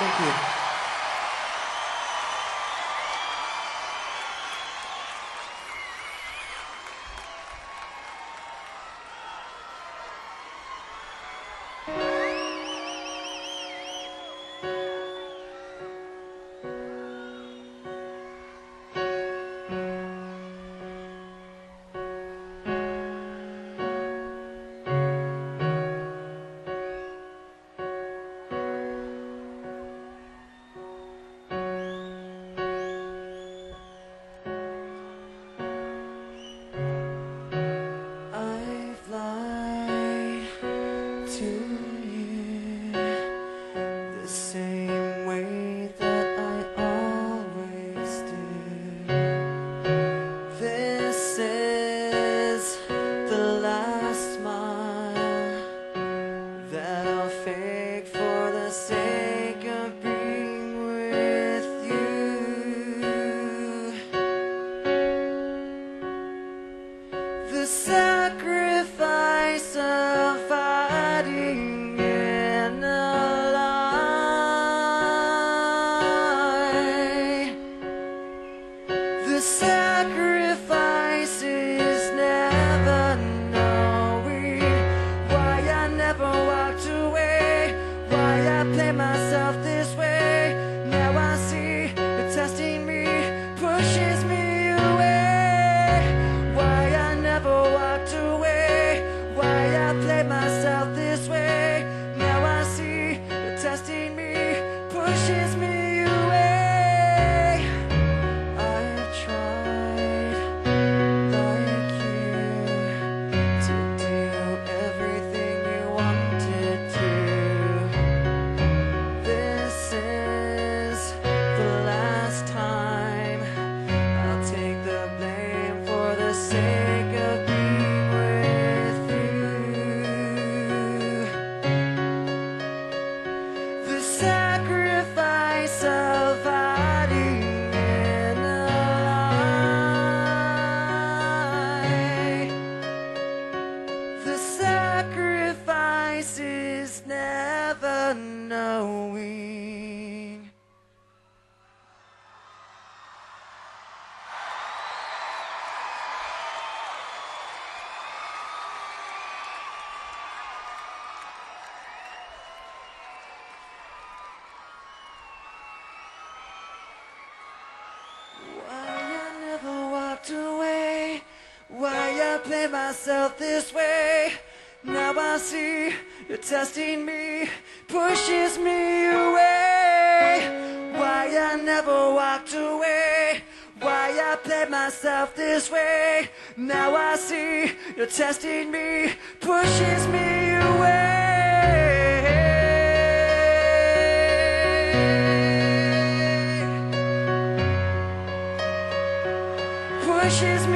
Thank you. sacrifice pushes me away. I tried, like you, to do everything you wanted to. This is the last time I'll take the blame for the sake. Why I never walked away? Why I play myself this way. Now I see you're testing me, pushes me. led myself this way. Now I see you're testing me, pushes me away. pushes